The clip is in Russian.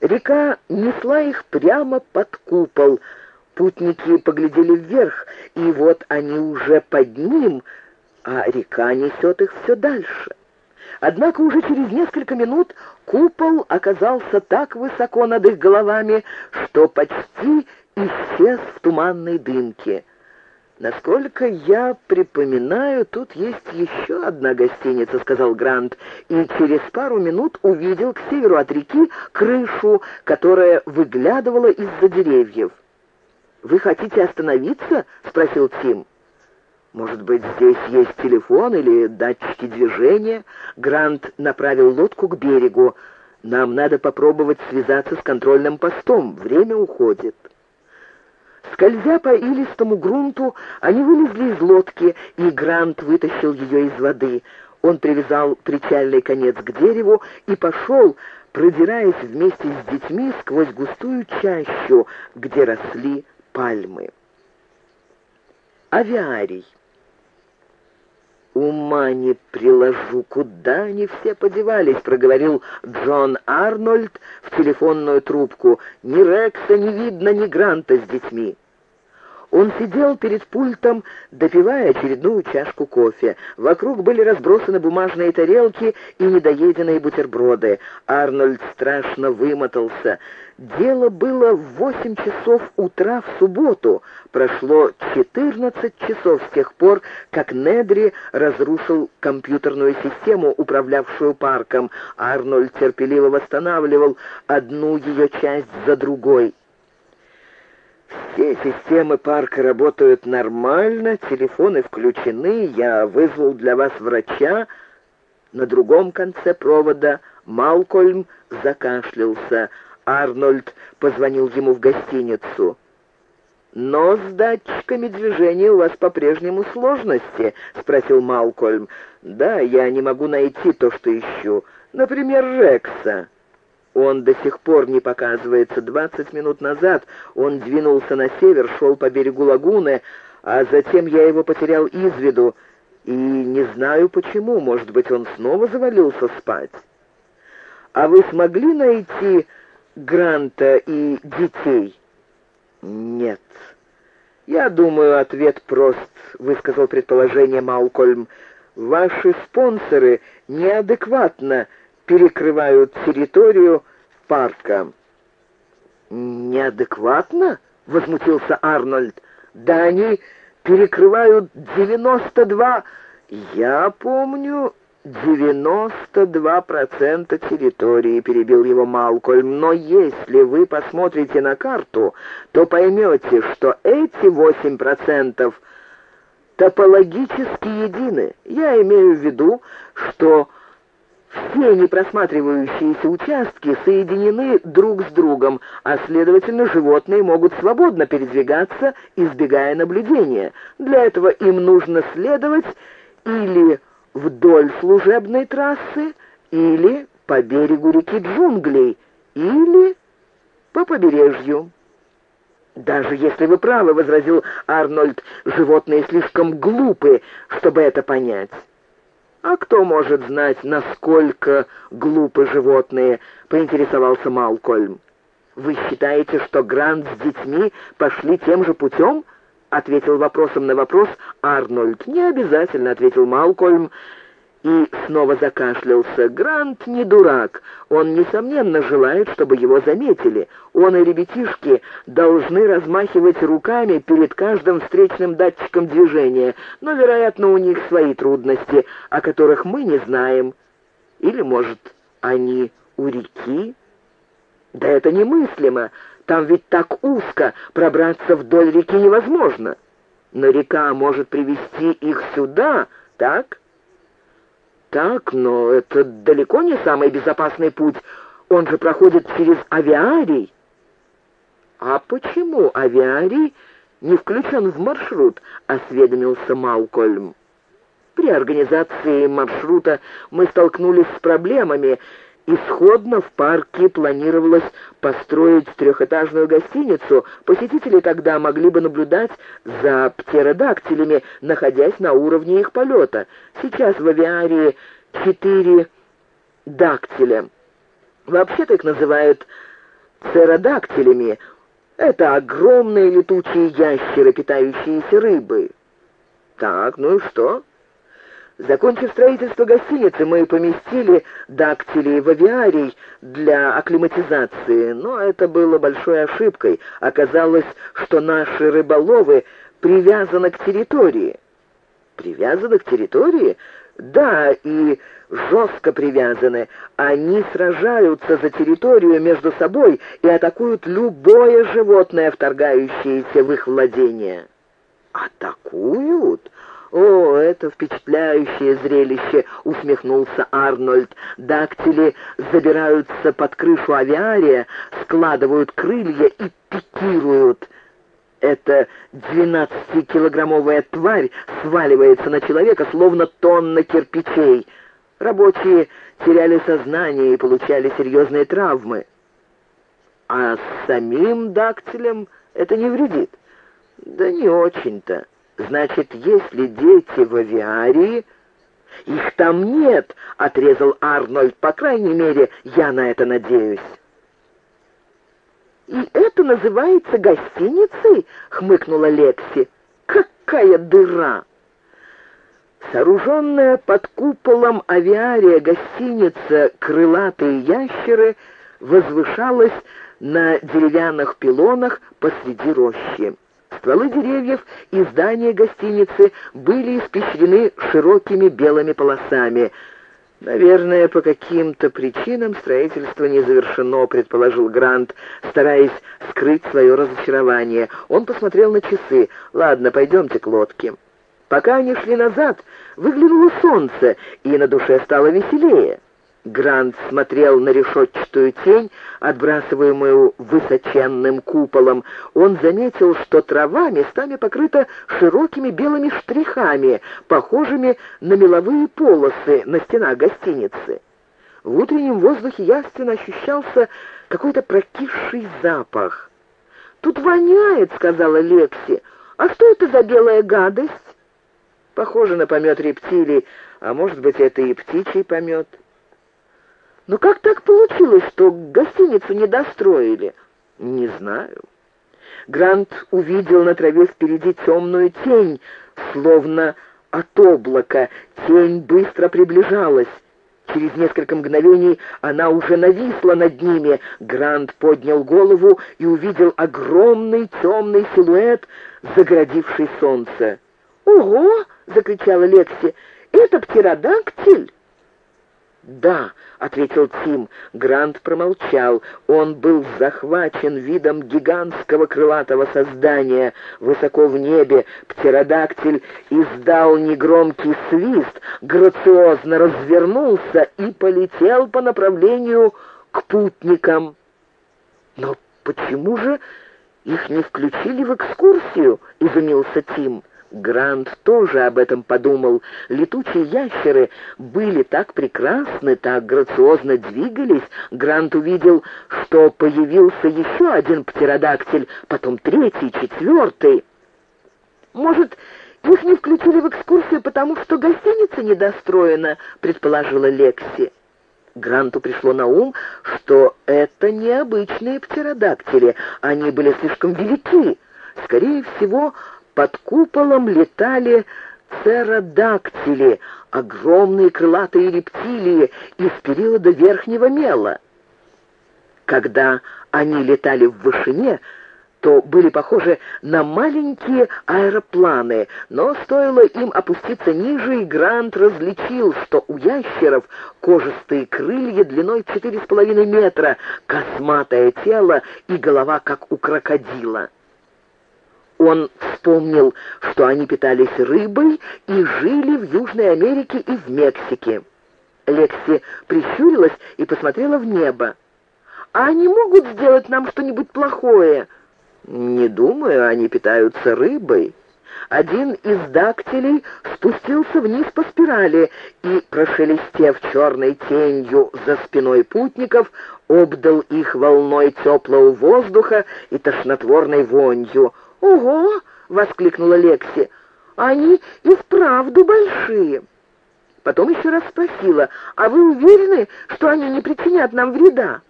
Река несла их прямо под купол. Путники поглядели вверх, и вот они уже под ним, а река несет их все дальше. Однако уже через несколько минут купол оказался так высоко над их головами, что почти исчез в туманной дымке. «Насколько я припоминаю, тут есть еще одна гостиница», — сказал Грант, и через пару минут увидел к северу от реки крышу, которая выглядывала из-за деревьев. «Вы хотите остановиться?» — спросил Тим. «Может быть, здесь есть телефон или датчики движения?» Грант направил лодку к берегу. «Нам надо попробовать связаться с контрольным постом. Время уходит». Скользя по илистому грунту, они вылезли из лодки, и Грант вытащил ее из воды. Он привязал причальный конец к дереву и пошел, продираясь вместе с детьми сквозь густую чащу, где росли пальмы. Авиарий. «Ума не приложу, куда они все подевались», — проговорил Джон Арнольд в телефонную трубку. «Ни Рекса не видно, ни Гранта с детьми». Он сидел перед пультом, допивая очередную чашку кофе. Вокруг были разбросаны бумажные тарелки и недоеденные бутерброды. Арнольд страшно вымотался. Дело было в восемь часов утра в субботу. Прошло четырнадцать часов с тех пор, как Недри разрушил компьютерную систему, управлявшую парком. Арнольд терпеливо восстанавливал одну ее часть за другой. Все системы парка работают нормально, телефоны включены, я вызвал для вас врача. На другом конце провода Малкольм закашлялся. Арнольд позвонил ему в гостиницу. «Но с датчиками движения у вас по-прежнему сложности?» — спросил Малкольм. «Да, я не могу найти то, что ищу. Например, Рекса». Он до сих пор не показывается. Двадцать минут назад он двинулся на север, шел по берегу лагуны, а затем я его потерял из виду, и не знаю почему, может быть, он снова завалился спать. А вы смогли найти Гранта и детей? Нет. Я думаю, ответ прост, высказал предположение Маукольм. Ваши спонсоры неадекватно перекрывают территорию парка. «Неадекватно?» — возмутился Арнольд. «Да они перекрывают девяносто два...» «Я помню, девяносто два процента территории», — перебил его Малкольм. «Но если вы посмотрите на карту, то поймете, что эти восемь процентов топологически едины. Я имею в виду, что все непросматривающиеся участки соединены друг с другом, а, следовательно, животные могут свободно передвигаться, избегая наблюдения. Для этого им нужно следовать или вдоль служебной трассы, или по берегу реки джунглей, или по побережью. «Даже если вы правы, — возразил Арнольд, — животные слишком глупы, чтобы это понять». «А кто может знать, насколько глупы животные?» — поинтересовался Малкольм. «Вы считаете, что Грант с детьми пошли тем же путем?» — ответил вопросом на вопрос Арнольд. «Не обязательно», — ответил Малкольм и снова закашлялся. Грант не дурак. Он, несомненно, желает, чтобы его заметили. Он и ребятишки должны размахивать руками перед каждым встречным датчиком движения, но, вероятно, у них свои трудности, о которых мы не знаем. Или, может, они у реки? Да это немыслимо. Там ведь так узко, пробраться вдоль реки невозможно. Но река может привести их сюда, так? Так, но это далеко не самый безопасный путь. Он же проходит через авиарий. А почему авиарий не включен в маршрут? Осведомился Малкольм. При организации маршрута мы столкнулись с проблемами. Исходно в парке планировалось построить трехэтажную гостиницу. Посетители тогда могли бы наблюдать за птеродактилями, находясь на уровне их полета. Сейчас в авиарии четыре дактиля. Вообще-то их называют церодактилями. Это огромные летучие ящеры, питающиеся рыбой. Так, ну и что? Закончив строительство гостиницы, мы поместили дактилей в авиарий для акклиматизации, но это было большой ошибкой. Оказалось, что наши рыболовы привязаны к территории. Привязаны к территории? Да, и жестко привязаны. Они сражаются за территорию между собой и атакуют любое животное, вторгающееся в их владение. Атакуют? «О, это впечатляющее зрелище!» — усмехнулся Арнольд. «Дактили забираются под крышу авиария, складывают крылья и пикируют. Эта двенадцатикилограммовая тварь сваливается на человека, словно тонна кирпичей. Рабочие теряли сознание и получали серьезные травмы. А самим дактилям это не вредит? Да не очень-то. Значит, если дети в авиарии... «Их там нет!» — отрезал Арнольд. «По крайней мере, я на это надеюсь». «И это называется гостиницей?» — хмыкнула Лекси. «Какая дыра!» Сооруженная под куполом авиария гостиница «Крылатые ящеры» возвышалась на деревянных пилонах посреди рощи. Стволы деревьев и здания гостиницы были испещрены широкими белыми полосами. «Наверное, по каким-то причинам строительство не завершено», — предположил Грант, стараясь скрыть свое разочарование. Он посмотрел на часы. «Ладно, пойдемте к лодке». Пока они шли назад, выглянуло солнце, и на душе стало веселее. Грант смотрел на решетчатую тень, отбрасываемую высоченным куполом. Он заметил, что трава местами покрыта широкими белыми штрихами, похожими на меловые полосы на стенах гостиницы. В утреннем воздухе явственно ощущался какой-то прокисший запах. «Тут воняет», — сказала Лекси. «А что это за белая гадость?» «Похоже на помет рептилий, а может быть, это и птичий помет». Но как так получилось, что гостиницу не достроили? Не знаю. Грант увидел на траве впереди темную тень, словно от облака. Тень быстро приближалась. Через несколько мгновений она уже нависла над ними. Грант поднял голову и увидел огромный темный силуэт, заградивший солнце. «Ого!» — закричала Лекси. «Это птеродактиль!» «Да», — ответил Тим. Грант промолчал. Он был захвачен видом гигантского крылатого создания. Высоко в небе птеродактиль издал негромкий свист, грациозно развернулся и полетел по направлению к путникам. «Но почему же их не включили в экскурсию?» — изумился Тим. Грант тоже об этом подумал. Летучие ящеры были так прекрасны, так грациозно двигались. Грант увидел, что появился еще один птеродактиль, потом третий, четвертый. «Может, их не включили в экскурсию, потому что гостиница недостроена?» — предположила Лекси. Гранту пришло на ум, что это необычные птеродактили. Они были слишком велики. Скорее всего, под куполом летали церодактили, огромные крылатые рептилии из периода верхнего мела. Когда они летали в вышине, то были похожи на маленькие аэропланы, но стоило им опуститься ниже, и Грант различил, что у ящеров кожистые крылья длиной в четыре с половиной метра, косматое тело и голова, как у крокодила. Он вспомнил, что они питались рыбой и жили в Южной Америке и в Мексике. Лекси прищурилась и посмотрела в небо. «А они могут сделать нам что-нибудь плохое?» «Не думаю, они питаются рыбой». Один из дактилей спустился вниз по спирали и, прошелестев черной тенью за спиной путников, обдал их волной теплого воздуха и тошнотворной вонью. «Ого!» — воскликнула Лекси. «Они и вправду большие!» Потом еще раз спросила, «А вы уверены, что они не причинят нам вреда?»